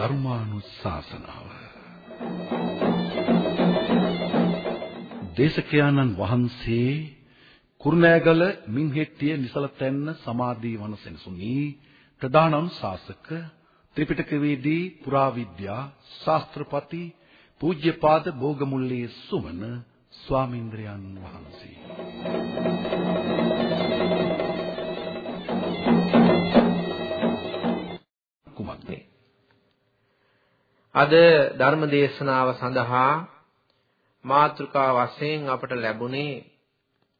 ධර්මානුශාසනාව. දේශකයාණන් වහන්සේ කුරුණෑගල මින්හෙට්ටිය නිසලතැන්න සමාධි වනසෙනසුනි ප්‍රධානම් ශාසක ත්‍රිපිටකවේදී පුරාවිද්‍යා ශාස්ත්‍රපති පූජ්‍යපාද භෝගමුල්ලේ සුමන ස්වාමීන්ද්‍රයන් වහන්සේ. අද ධර්ම දේශනාව සඳහා මාතෘකා වශයෙන් අපට ලැබුණේ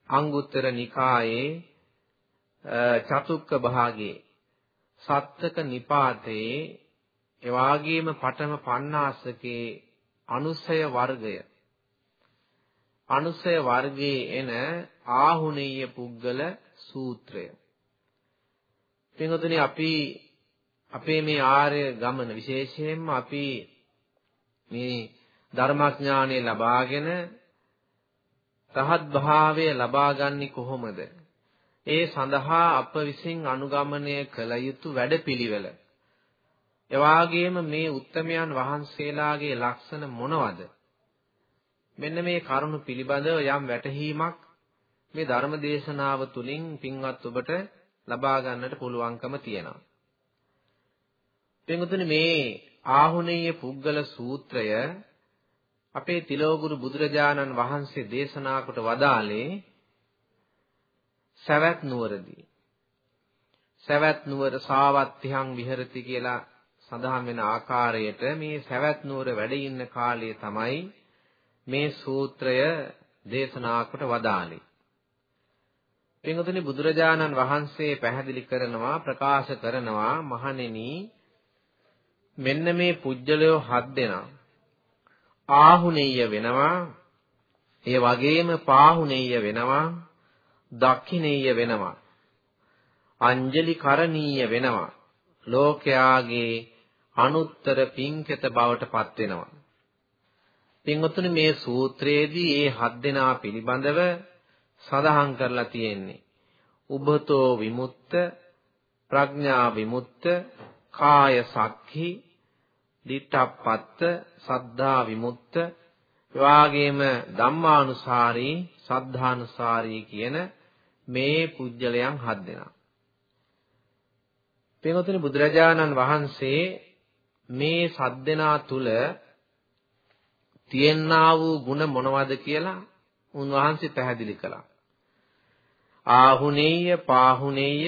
අංගුත්තර නිකායේ චතුක්ක භාගයේ සත්තක නිපාතේ එවාගේම පඨම පණ්ණාසකේ අනුසය වර්ගය අනුසය වර්ගයේ එන ආහුණීය පුද්ගල සූත්‍රය. පින්වතුනි අපි අපේ මේ ආර්ය ගමන විශේෂයෙන්ම අපි මේ ධර්මඥානය ලබාගෙන රහත් භාවය ලබාගන්නේ කොහොමද? ඒ සඳහා අප විසින් අනුගමනය කළ යුතු වැඩපිළිවෙල. එවාගේම මේ උත්තමයන් වහන්සේලාගේ ලක්ෂණ මොනවද? මෙන්න මේ කරුණු පිළිබඳව යම් වැටහීමක් මේ ධර්ම දේශනාව තුළින් පින්වත් ඔබට ලබා ගන්නට පුළුවන්කම තියෙනවා. පින්වතුනි මේ ආහුණීය පුද්ගල සූත්‍රය අපේ තිලෝගුරු බුදුරජාණන් වහන්සේ දේශනා කොට වදාළේ සවැත් නුවරදී. සවැත් නුවර සාවත්තිහං විහෙරති කියලා සඳහන් වෙන ආකාරයට මේ සවැත් නුවර වැඩ ඉන්න කාලය තමයි මේ සූත්‍රය දේශනා කොට වදාළේ. පින්වතුනි බුදුරජාණන් වහන්සේ පැහැදිලි කරනවා ප්‍රකාශ කරනවා මහණෙනි මෙන්න මේ පුජ්‍යලයෝ හත් දෙනා. ආහුණෙය වෙනවා. ඒ වගේම පාහුණෙය වෙනවා. දක්ඛිනේය වෙනවා. අංජලි කරණීය වෙනවා. ලෝකයාගේ අනුත්තර පින්කෙත බවට පත් වෙනවා. පින්වතුනි මේ සූත්‍රයේදී මේ හත් දෙනා පිළිබඳව සඳහන් කරලා තියෙන්නේ. උබතෝ විමුක්ත ප්‍රඥා විමුක්ත කාය සක්ඛි දිට්ඨප්පත්ත සද්ධා විමුක්ත එවාගේම ධම්මානුසාරී සද්ධානුසාරී කියන මේ පුජ්‍යලයන් හත් දෙනා. පින්වතුනි බුදුරජාණන් වහන්සේ මේ සත් දෙනා තුල තියෙනා වූ ಗುಣ මොනවද කියලා උන්වහන්සේ පැහැදිලි කළා. ආහුනේය, පාහුනේය,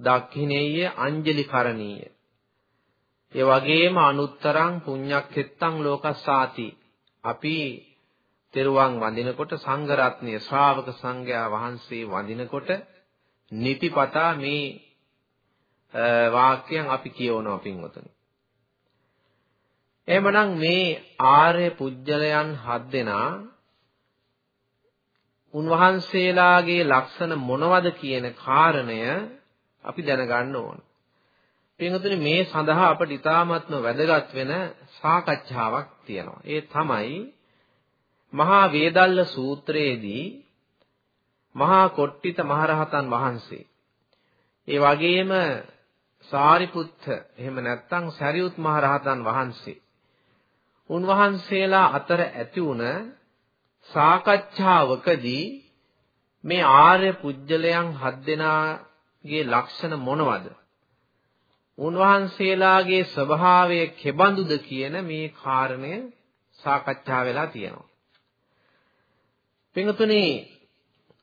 දක්ඛිනේය, අංජලි කරණීය. ඒ වගේම අනුත්තරං පුඤ්ඤක්ඛෙත්තං ලෝකස්සාති. අපි තෙරුවන් වඳිනකොට සංඝ රත්නය ශ්‍රාවක සංඝයා වහන්සේ වඳිනකොට නිතිපතා මේ වාක්‍යයන් අපි කියවනවා පින්වතුනි. එහෙමනම් මේ ආර්ය පුජ්‍යලයන් හත් දෙනා උන්වහන්සේලාගේ ලක්ෂණ මොනවද කියන කාරණය අපි දැනගන්න ඕන. පින්වතුනි මේ සඳහා අපට ඊ타ත්ම වැදගත් වෙන සාකච්ඡාවක් තියෙනවා. ඒ තමයි මහා වේදල්ල සූත්‍රයේදී මහා කොට්ටිත මහරහතන් වහන්සේ ඒ වගේම සාරිපුත්ත එහෙම නැත්නම් සරියුත් මහරහතන් වහන්සේ උන්වහන්සේලා අතර ඇති වුණ සාකච්ඡාවකදී මේ ආර්ය පුජ්‍යලයන් හත් දෙනාගේ ලක්ෂණ මොනවද? උන්වහන්සේලාගේ ස්වභාවය කෙබඳුද කියන මේ කාරණය සාකච්ඡා වෙලා තියෙනවා. පින්තුනි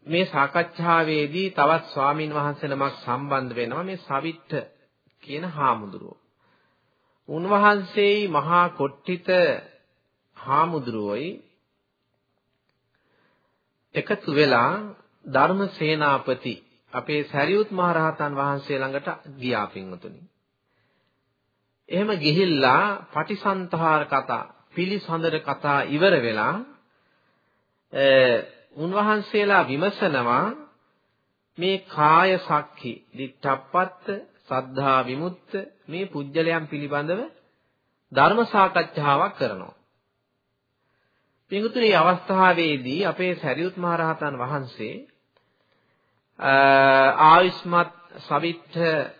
මේ සාකච්ඡාවේදී තවත් ස්වාමින් වහන්සේ නමක් සම්බන්ධ වෙනවා මේ සවිත්ත කියන හාමුදුරුවෝ. උන්වහන්සේයි මහා කොට්ටිත හාමුදුරුවෝයි එකතු වෙලා ධර්ම සේනාපති අපේ සරියුත් මහ රහතන් වහන්සේ ළඟට ගියා පින්වතුනි. එහෙම ගිහිල්ලා පටිසන්තහාර කතා පිළිසඳර කතා ඉවර වෙලා උන්වහන්සේලා විමසනවා මේ කාය සක්ඛි දිට්ඨප්පත්ත සද්ධා විමුක්ත මේ පුජ්‍යලයන් පිළිබඳව ධර්ම සාකච්ඡාවක් කරනවා. පින්තුනේ අවස්ථාවේදී අපේ සරියුත් මහ රහතන් වහන්සේ ආයුෂ්මත් සවිත්ත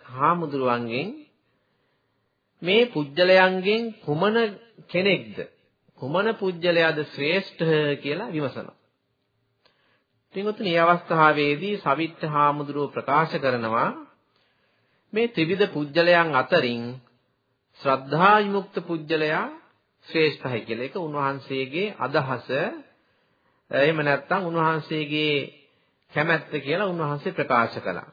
හාමුදුරුවන්ගෙන් මේ පුජ්‍යලයන්ගෙන් කුමන කෙනෙක්ද කුමන පුජ්‍යලයාද ශ්‍රේෂ්ඨ කියලා විමසනවා. පින්වත්නි මේ අවස්ථාවේදී සවිත්ත හාමුදුරුව ප්‍රකාශ කරනවා මේ ත්‍රිවිධ පුජ්‍යලයන් අතරින් ශ්‍රද්ධා විමුක්ත පුජ්‍යලයා ශ්‍රේෂ්ඨයි කියලා. ඒක උන්වහන්සේගේ අදහස. එහෙම නැත්නම් උන්වහන්සේගේ කැමැත්ත කියලා උන්වහන්සේ ප්‍රකාශ කළා.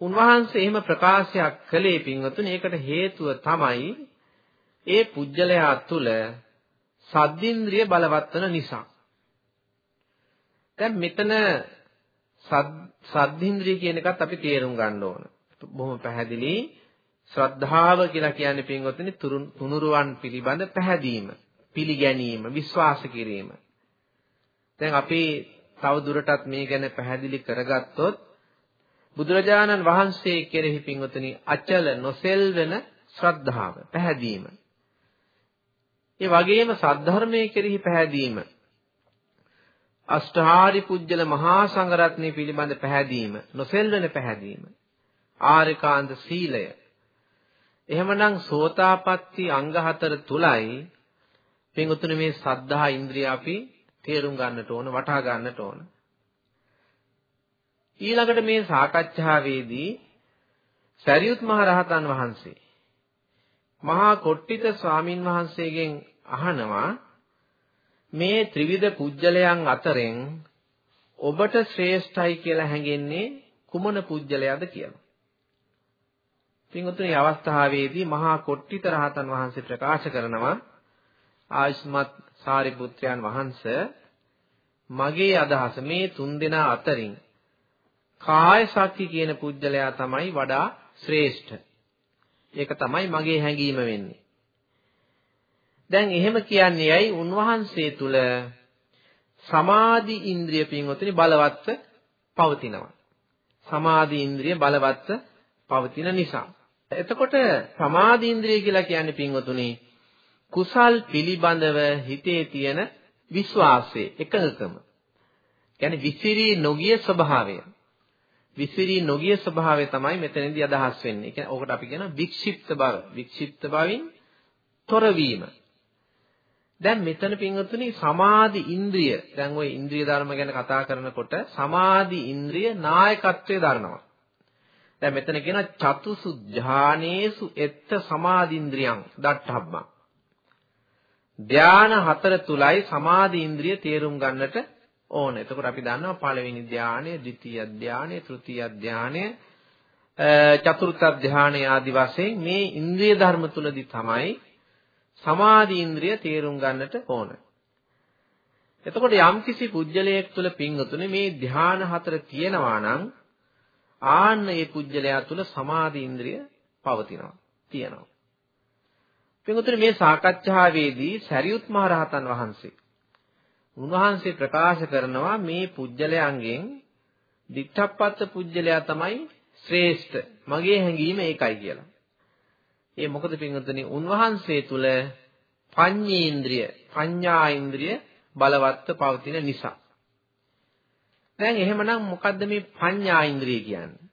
උන්වහන්සේ එහෙම ප්‍රකාශයක් කළේ පින්වතුනි ඒකට හේතුව තමයි ඒ පුජ්‍යලයා තුල සද්දින්ද්‍රිය බලවත් වෙන නිසා. දැන් මෙතන සද්දින්ද්‍රිය කියන එකත් අපි තේරුම් ගන්න ඕන. බොහොම පැහැදිලි ශ්‍රද්ධාව කියලා කියන්නේ පින්වතුනි තුනුරුවන් පිළිබඳ පැහැදීම, පිළිගැනීම, විශ්වාස කිරීම. දැන් අපි තව දුරටත් මේ ගැන පැහැදිලි කරගත්තොත් බුදුරජාණන් වහන්සේ කෙරෙහි පින්වතුනි අචල නොසෙල්වෙන ශ්‍රද්ධාව, පැහැදීම. ඒ වගේම සද්ධර්මයේ කෙරෙහි පැහැදීම. අෂ්ටාරි පුජ්‍යල මහා සංඝරත්නය පිළිබඳ පැහැදීම, නොසෙල්වෙන පැහැදීම. ආරිකාන්ත සීලය එහෙමනම් සෝතාපට්ටි අංග හතර තුලයි පින්වතුනි මේ සද්ධා ඉන්ද්‍රිය අපි තේරුම් ගන්නට ඕන වටහා ගන්නට ඕන. ඊළඟට මේ සාකච්ඡාවේදී සරියුත් මහ රහතන් වහන්සේ මහා කොට්ටිත ස්වාමින් වහන්සේගෙන් අහනවා මේ ත්‍රිවිධ පුජ්‍යලයන් අතරින් ඔබට ශ්‍රේෂ්ඨයි කියලා හැඟෙන්නේ කුමන පුජ්‍යලයක්ද කියලා. පින්වතුනි අවස්ථාවේදී මහා කොට්ටිත රහතන් වහන්සේ ප්‍රකාශ කරනවා ආයුෂ්මත් සාරිපුත්‍රයන් වහන්සේ මගේ අදහස මේ තුන්දෙනා අතරින් කාය ශක්ති කියන පුජ්‍යලයා තමයි වඩා ශ්‍රේෂ්ඨ. ඒක තමයි මගේ හැඟීම වෙන්නේ. දැන් එහෙම කියන්නේ ඇයි උන්වහන්සේ තුල සමාධි ඉන්ද්‍රිය පින්වතුනි බලවත්ව පවතිනවා. සමාධි ඉන්ද්‍රිය බලවත්ව පවතින නිසා. එතකොට සමාධි ඉන්ද්‍රිය කියලා කියන්නේ පින්වතුනි කුසල් පිළිබඳව හිතේ තියෙන විශ්වාසය එකඟකම. කියන්නේ විසිරී නොගිය ස්වභාවය. විසිරී නොගිය ස්වභාවය තමයි මෙතනදී අදහස් වෙන්නේ. ඒ කියන්නේ ඕකට අපි කියනවා වික්ෂිප්ත බව. වික්ෂිප්ත බවින් තොරවීම. දැන් මෙතන පින්වතුනි සමාධි ඉන්ද්‍රිය දැන් ওই ඉන්ද්‍රිය ධර්ම ගැන කතා කරනකොට සමාධි ඉන්ද්‍රිය නායකත්වයේ දරනවා. දැන් මෙතන කියන චතුසු ඥානේසු එත්ත සමාධින්ද්‍රියං දට්ඨබ්බං. ධාන හතර තුලයි සමාධි ඉන්ද්‍රිය තේරුම් ගන්නට ඕන. එතකොට අපි දන්නවා පළවෙනි ධානය, ද්විතීය ධානය, තෘතීය ධානය, චතුර්ථ ධානය ආදි වශයෙන් මේ ඉන්ද්‍රිය ධර්ම තුලදී තමයි සමාධි ඉන්ද්‍රිය තේරුම් ගන්නට ඕන. එතකොට යම්කිසි පුජ්‍යලයක් තුල පිංගුතුනේ මේ ධාන හතර තියෙනවා නම් ආන්න ඒ පුජ්‍යලයා තුල සමාධි ඉන්ද්‍රිය පවතිනවා තියෙනවා. පින්වතුනි මේ සාකච්ඡාවේදී සරියුත් මහ රහතන් වහන්සේ උන්වහන්සේ ප්‍රකාශ කරනවා මේ පුජ්‍යලයන්ගෙන් දිත්තප්පත්ත පුජ්‍යලයා තමයි ශ්‍රේෂ්ඨ මගේ හැඟීම ඒකයි කියලා. ඒ මොකද පින්වතුනි උන්වහන්සේ තුල පඤ්ඤේන්ද්‍රිය පඤ්ඤා ඉන්ද්‍රිය බලවත්ව පවතින නිසා. දැන් එහෙමනම් මොකද්ද මේ පඤ්ඤා ඉන්ද්‍රිය කියන්නේ?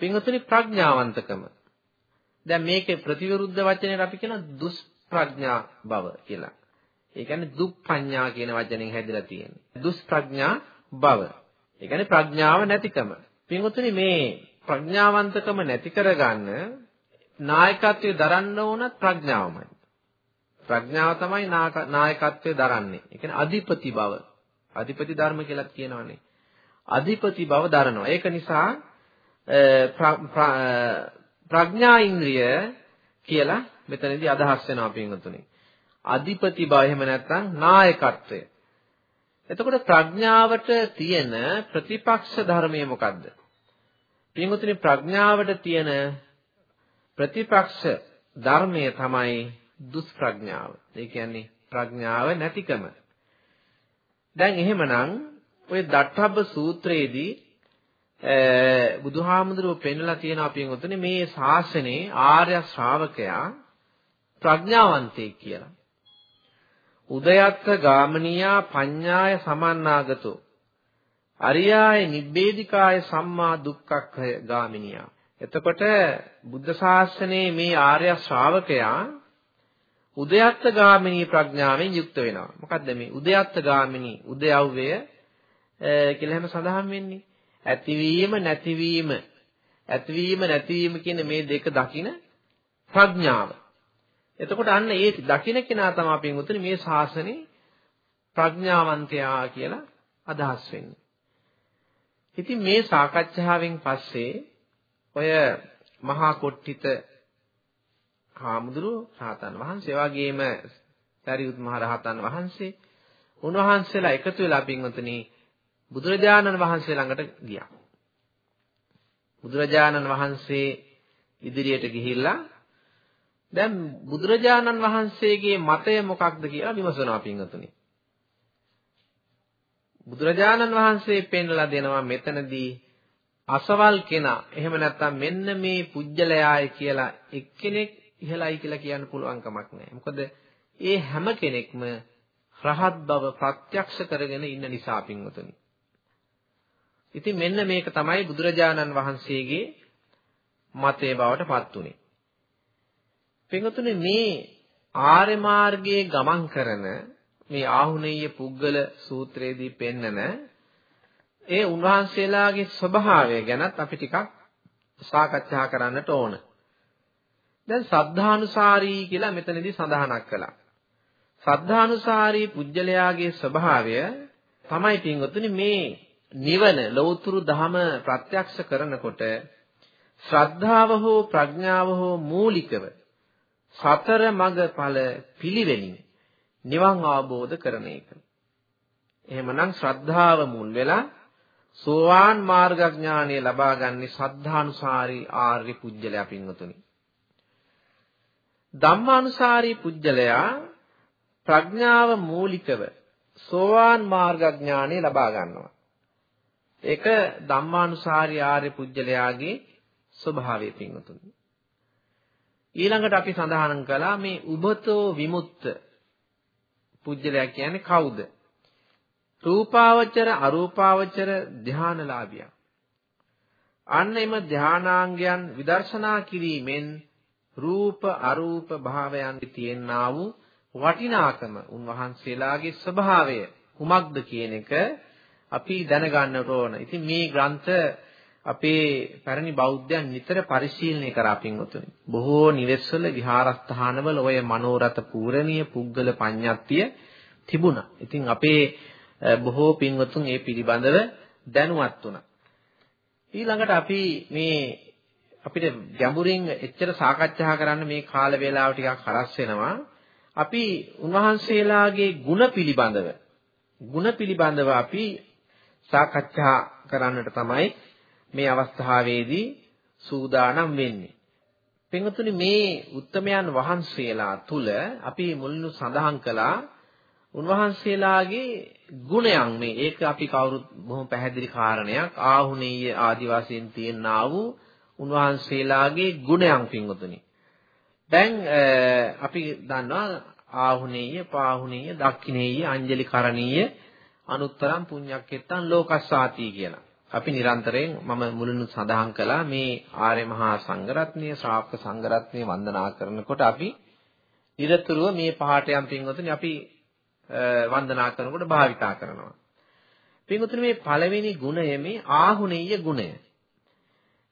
පින්වතුනි ප්‍රඥාවන්තකම. දැන් මේකේ ප්‍රතිවිරුද්ධ වචනයට අපි කියන දුෂ්ප්‍රඥා බව කියලා. ඒ කියන්නේ දුප්පඤ්ඤා කියන වචනෙන් හැදිලා තියෙන්නේ. දුෂ්ප්‍රඥා බව. ඒ කියන්නේ ප්‍රඥාව නැතිකම. පින්වතුනි මේ ප්‍රඥාවන්තකම නැති කරගන්න නායකත්වයේ දරන්න ඕනත් ප්‍රඥාවමයි. ප්‍රඥාව තමයි නායකත්වයේ දරන්නේ. ඒ කියන්නේ අධිපති බව. අධිපති ධර්ම කියලා කියනවනේ. අධිපති බව දරනවා. ඒක නිසා ප්‍රඥා ඉන්ද්‍රිය කියලා මෙතනදී අදහස් වෙනවා පින්වතුනි. අධිපති බව එහෙම නැත්නම් නායකත්වය. එතකොට ප්‍රඥාවට තියෙන ප්‍රතිපක්ෂ ධර්මය මොකද්ද? පින්වතුනි ප්‍රඥාවට තියෙන ප්‍රතිපක්ෂ ධර්මය තමයි දුෂ්ප්‍රඥාව. ඒ කියන්නේ ප්‍රඥාව නැතිකම. දැන් එහෙමනම් ඔය දට්ඨබ්බ සූත්‍රයේදී බුදුහාමුදුරුවෝ පෙන්වලා තියෙන අපෙන් උතනේ මේ ශාසනයේ ආර්ය ශ්‍රාවකයා ප්‍රඥාවන්තයෙක් කියලා. උදයත්ත ගාමනියා පඤ්ඤාය සමන්නාගතෝ අරියාය නිබ්බේධිකාය සම්මා දුක්ඛක්ඛය ගාමිනියා. එතකොට බුද්ධ ශාසනයේ මේ ආර්ය ශ්‍රාවකයා උදයත්ත ගාමිනී ප්‍රඥාවෙන් යුක්ත වෙනවා. මොකද්ද මේ උදයත්ත ගාමිනී උදයව්වය කියලා හැම සඳහන් වෙන්නේ. ඇතිවීම නැතිවීම ඇතිවීම නැතිවීම කියන මේ දෙක දකින ප්‍රඥාව. එතකොට අන්න ඒ දකින කෙනා තමයි පින්වතුනි මේ ශාසනේ ප්‍රඥාවන්තයා කියලා අදහස් වෙන්නේ. ඉතින් මේ සාකච්ඡාවෙන් පස්සේ ඔය මහා කොට්ටිත හාමුදුරුව රහතන් වහන්සේ වගේම සරියුත් මහ රහතන් වහන්සේ උන්වහන්සේලා එකතු වෙලා පින්වතුනි බුදුරජාණන් වහන්සේ ළඟට ගියා. බුදුරජාණන් වහන්සේ ඉදිරියට ගිහිල්ලා දැන් බුදුරජාණන් වහන්සේගේ මතය මොකක්ද කියලා විමසනවා පින්වතුනි. බුදුරජාණන් වහන්සේ පෙන්වලා දෙනවා මෙතනදී අසවල් කෙනා එහෙම නැත්නම් මෙන්න මේ පුජ්‍යලයාය කියලා එක්කෙනෙක් ඉහළයි කියලා කියන්න පුළුවන් කමක් නැහැ. මොකද ඒ හැම කෙනෙක්ම රහත් බව ප්‍රත්‍යක්ෂ කරගෙන ඉන්න නිසා පින්වතුනි. ඉතින් මෙන්න මේක තමයි බුදුරජාණන් වහන්සේගේ මතේ බවට පත් උනේ. පින්වතුනි මේ ආර්ය මාර්ගයේ ගමන් කරන මේ ආහුනේය පුද්ගල සූත්‍රයේදී පෙන්නන ඒ උන්වහන්සේලාගේ ස්වභාවය ගැනත් අපි ටිකක් සාකච්ඡා කරන්නට ඕන. දැන් සද්ධානුසාරී කියලා මෙතනදී සඳහනක් කළා. සද්ධානුසාරී පුජ්‍යලයාගේ ස්වභාවය තමයි පින්වතුනි මේ නිවන ලෞතුරු ධම ප්‍රත්‍යක්ෂ කරනකොට ශ්‍රද්ධාව හෝ ප්‍රඥාව හෝ මූලිකව සතර මඟ ඵල පිළිවෙලින් නිවන් අවබෝධ කරන එක. එහෙමනම් ශ්‍රද්ධාව මුල් වෙලා සෝවාන් මාර්ගඥානය ලබා ගන්නේ සද්ධානුසාරී ආර්ය පුජ්‍යලයා පින්වතුනි. ධම්මානුසාරී පුජ්‍යලයා ප්‍රඥාව මූලිකව සෝවාන් මාර්ගඥානය ලබා ගන්නවා. ඒක ධම්මානුසාරී ආර්ය පුජ්‍යලයාගේ ස්වභාවය පින්වතුනි. ඊළඟට අපි සඳහන් කළා මේ උබතෝ විමුක්ත පුජ්‍යලයා කියන්නේ කවුද? රූපාවචර අරූපාවචර ධානලාභියා. අන්න එම ධානාංගයන් විදර්ශනා කිරීමෙන් රූප අරූප භාවයන් තියෙනා වූ වටිනාකම උන්වහන්සේලාගේ ස්වභාවය කුමක්ද කියන එක අපි දැනගන්නට ඕන. ඉතින් මේ ග්‍රන්ථ අපේ පැරණි බෞද්ධයන් නිතර පරිශීලනය කරා පින්වතුනි. බොහෝ නිවෙස්වල විහාරස්ථානවල ඔය මනෝරත පූරණීය පුද්ගල පඤ්ඤාත්තිය තිබුණා. ඉතින් අපේ බොහෝ පින්වතුන් ඒ පිළිබඳව දැනුවත් වුණා. ඊළඟට අපි මේ අපිට ගැඹුරින් එච්චර සාකච්ඡා කරන්න මේ කාල වේලාව ටිකක් හරස් වෙනවා. අපි උන්වහන්සේලාගේ ಗುಣ පිළිබඳව ಗುಣ පිළිබඳව අපි සාකච්ඡා කරන්නට තමයි මේ අවස්ථාවේදී සූදානම් වෙන්නේ. පින්වතුනි මේ උත්තමයන් වහන්සේලා තුල අපි මුලින්ම සඳහන් කළා උන්වහන්සේලාගේ ගුණයන් මේ ඒක අපි කවුරුත් බොහොම පැහැදිලි කාරණයක් ආහුනීය ආදිවාසීන් තියෙනා වූ උන්වහන්සේලාගේ ගුණයන් පින්වතුනි. දැන් අපි දන්නවා ආහුනීය, පාහුනීය, දක්ඛිනීය, අංජලි කරණීය, අනුත්තරම් පුඤ්ඤක්කෙත්තන් ලෝකස්සාති කියලා. අපි නිරන්තරයෙන් මම මුලින්ම සඳහන් කළා මේ ආර්ය මහා සංඝරත්නය ශ්‍රාවක සංඝරත්නය වන්දනා කරනකොට අපි නිරතුරුව මේ පහටයන් පින්වතුනි අපි වන්දනා කරනකොට භාවිතා කරනවා. පින්වතුනි මේ පළවෙනි ගුණය මේ ආහුනීය ගුණය.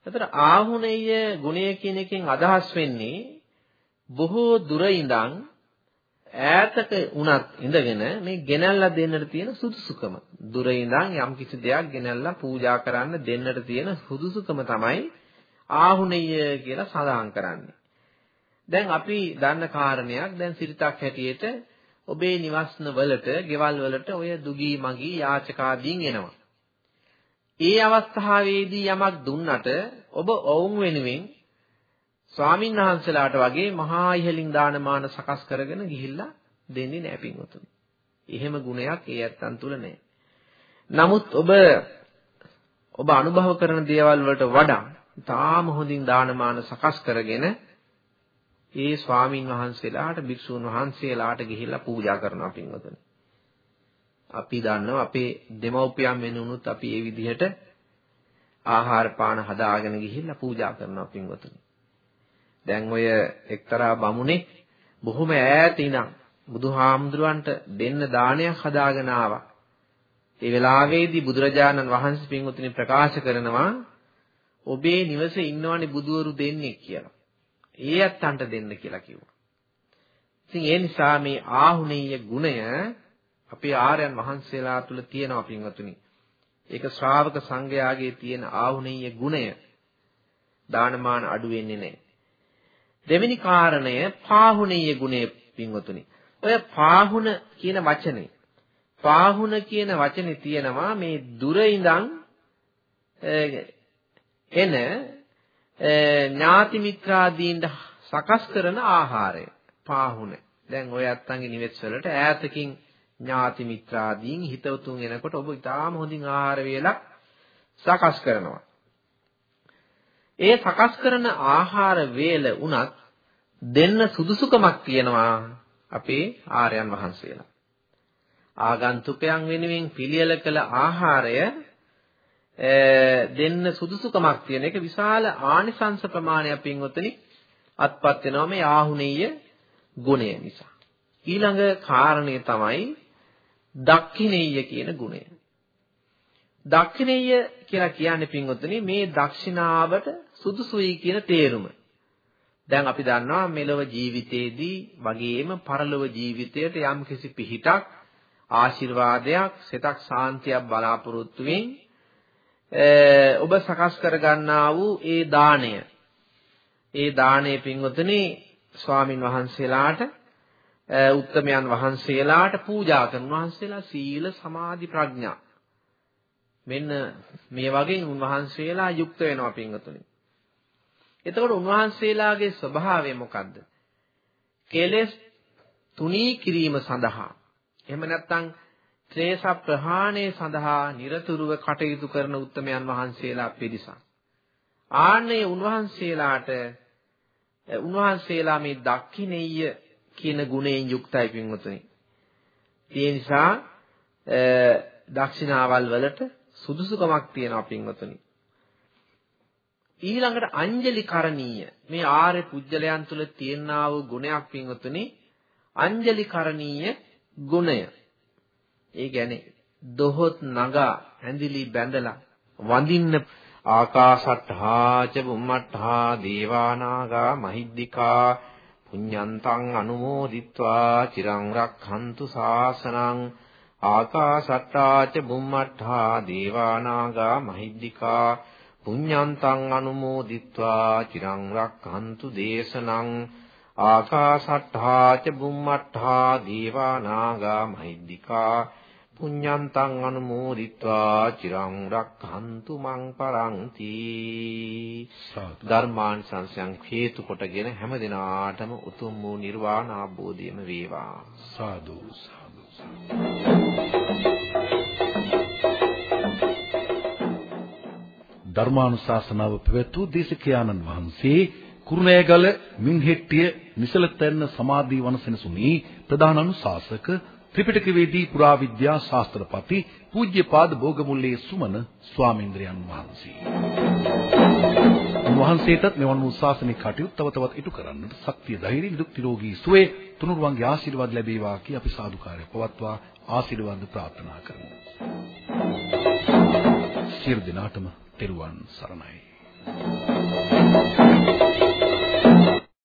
එතකොට ආහුනේය ගුණය කියන එකෙන් අදහස් වෙන්නේ බොහෝ දුර ඉඳන් ඈතක උනත් ඉඳගෙන මේ ගෙනල්ලා දෙන්නට තියෙන සුදුසුකම. දුර ඉඳන් යම් කිසි දෙයක් ගෙනල්ලා පූජා කරන්න දෙන්නට තියෙන සුදුසුකම තමයි ආහුනේය කියලා සඳහන් කරන්නේ. දැන් අපි දන්න කාරණයක් දැන් සිරිතක් හැටියට ඔබේ නිවස්න වලට, ගෙවල් වලට ඔය දුගී මගී යාචකාදීන් එනවා. ඒ අවස්ථාවේදී යමක් දුන්නට ඔබ ඔවුන් වෙනුවෙන් ස්වාමින් වහන්සේලාට වගේ මහා ඉහලින් දානමාන සකස් කරගෙන ගිහිල්ලා දෙන්නේ නැහැ පින්වතුනි. එහෙම ගුණයක් ඒ ඇත්තන් තුල නැහැ. නමුත් ඔබ ඔබ අනුභව කරන දේවල් වලට වඩා තාම හොඳින් දානමාන සකස් කරගෙන ඒ ස්වාමින් වහන්සේලාට භික්ෂුන් වහන්සේලාට ගිහිල්ලා පූජා කරනවා පින්වතුනි. අපි දන්නවා අපේ දෙමව්පියන් වෙනුනුත් අපි මේ විදිහට ආහාර පාන හදාගෙන ගිහිල්ලා පූජා කරනවා පින්වතුනි. දැන් ඔය එක්තරා බමුණෙක් බොහොම ඈත ඉඳන් බුදුහාමුදුරන්ට දෙන්න දානයක් හදාගෙන ආවා. ඒ වෙලාවේදී බුදුරජාණන් වහන්සේ පින්වතුනි ප්‍රකාශ කරනවා ඔබේ නිවසේ ඉන්නවනේ බුදවරු දෙන්නේ කියලා. ඒ ඇත්තන්ට දෙන්න කියලා කිව්වා. ඉතින් ඒ නිසා මේ ආහුණීය ගුණය අපේ ආර්යයන් වහන්සේලා තුල තියෙනවා පින්වතුනි. ඒක ශ්‍රාවක සංඝයාගේ තියෙන ආහුණීය ගුණය දානමාන අඩු වෙන්නේ නැහැ. දෙවෙනි කාරණය පාහුණීය ගුණය පින්වතුනි. ඔය පාහුණ කියන වචනේ පාහුණ කියන වචනේ තියෙනවා මේ දුර ඉඳන් එන ඥාති මිත්‍රාදීන්ට සකස් කරන ආහාරය පාහුණ. දැන් ඔය අත්තන්ගේ නිවෙස් වලට ඈතකින් ඥාති මිත්‍රාදීන් හිතවතුන් එනකොට ඔබ ඉතාම හොඳින් ආහාර වේලක් සකස් කරනවා. ඒ සකස් කරන ආහාර වේල උනත් දෙන්න සුදුසුකමක් තියෙනවා අපේ ආර්යයන් වහන්සේලා. ආගන්තුකයන් වෙනුවෙන් පිළියෙල කළ ආහාරය දෙන්න සුදුසුකමක් තියෙන එක විශාල ආනිසංස ප්‍රමාණයක් පින්වතුනි අත්පත් වෙනවා මේ ආහුණීය ගුණය නිසා. ඊළඟ කාරණය තමයි දක්ඛිනේය කියන ගුණය. දක්ඛිනේය කියලා කියන්නේ පින්වතුනි මේ දක්ෂිනාවට සුදුසුයි කියන තේරුම. දැන් අපි දන්නවා මෙලොව ජීවිතේදී වගේම පරලොව ජීවිතයට යම් කිසි පිහිටක් ආශිර්වාදයක් සිතක් සාන්තියක් බලාපොරොත්තු ඔබ සකස් කර ගන්නා වූ ඒ දාණය ඒ දාණය පින්වතුනි ස්වාමින් වහන්සේලාට උත්තමයන් වහන්සේලාට පූජා කරන වහන්සේලා සීල සමාධි ප්‍රඥා මෙන්න මේ වගේ උන්වහන්සේලා යුක්ත වෙනවා පින්වතුනි එතකොට උන්වහන්සේලාගේ ස්වභාවය මොකද්ද? කෙලෙස් තුනී කිරීම සඳහා එහෙම නැත්නම් ක්ලේශ ප්‍රහාණය සඳහා নিরතුරුව කටයුතු කරන උත්තමයන් වහන්සේලා පිරිසක්. ආන්නේ උන්වහන්සේලාට උන්වහන්සේලා මේ දක්ඛිනෙය්‍ය කියන ගුණයෙන් යුක්තයි පින්වතුනි. ඒ නිසා දක්ෂිනාවල් වලට සුදුසුකමක් තියෙනවා පින්වතුනි. ඊළඟට අංජලි කරණීය මේ ආර්ය පුජ්‍යලයන් තුල තියෙනා වූ ගුණයක් පින්වතුනි අංජලි කරණීය ගුණය. ඒ කියන්නේ දොහොත් නගා ඇඳිලි බැඳලා වඳින්න ආකාශට්ඨා ච බුම්මට්ඨා දේවානාගා මහිද්దికා පුඤ්ඤන්තං අනුමෝදිත්වා චිරං රක්ඛන්තු ශාසනං ආකාශට්ටාච බුම්මට්ඨා දේවානාගා මහිද්దికා පුඤ්ඤන්තං අනුමෝදිත්වා චිරං රක්ඛන්තු දේශනං ආකාශට්ටාච බුම්මට්ඨා දේවානාගා මහිද්దికා පුඤ්ඤන්තං අනුමෝදිත්වා චිරං රක්ඛන්තු මං පරන්ති ධර්මාන් සංසයන් හේතු කොටගෙන හැම දිනාටම උතුම් වූ නිර්වාණ අවබෝධයම වේවා. සාදු සාදු. ධර්මානුශාසනාව පැවැත්වූ දේශකයාණන් වහන්සේ කුරුණෑගල මින්හෙට්ටිය නිසලතැන්න සමාධි වනසෙනසුනි ප්‍රධාන අනුශාසක ත්‍රිපිටකවේදී පුරාවිද්‍යා ශාස්ත්‍රපති පූජ්‍යපාද භෝගමුල්ලේ සුමන ස්වාමීන්ද්‍රයන් වහන්සේ. උන්වහන්සේටත් මෙවන් වූ ශාසනික කටයුතු තව තවත් ඉටු කරන්නට ශක්තිය ධෛර්ය නිදුක් නිරෝගී සුවය තුනුරුවන්ගේ ආශිර්වාද ලැබේවා කී අපි සාදුකාරය පවත්වා ආශිර්වාද ප්‍රාර්ථනා කරමු. සියලු දෙනාටම තෙරුවන් සරණයි. Thank you.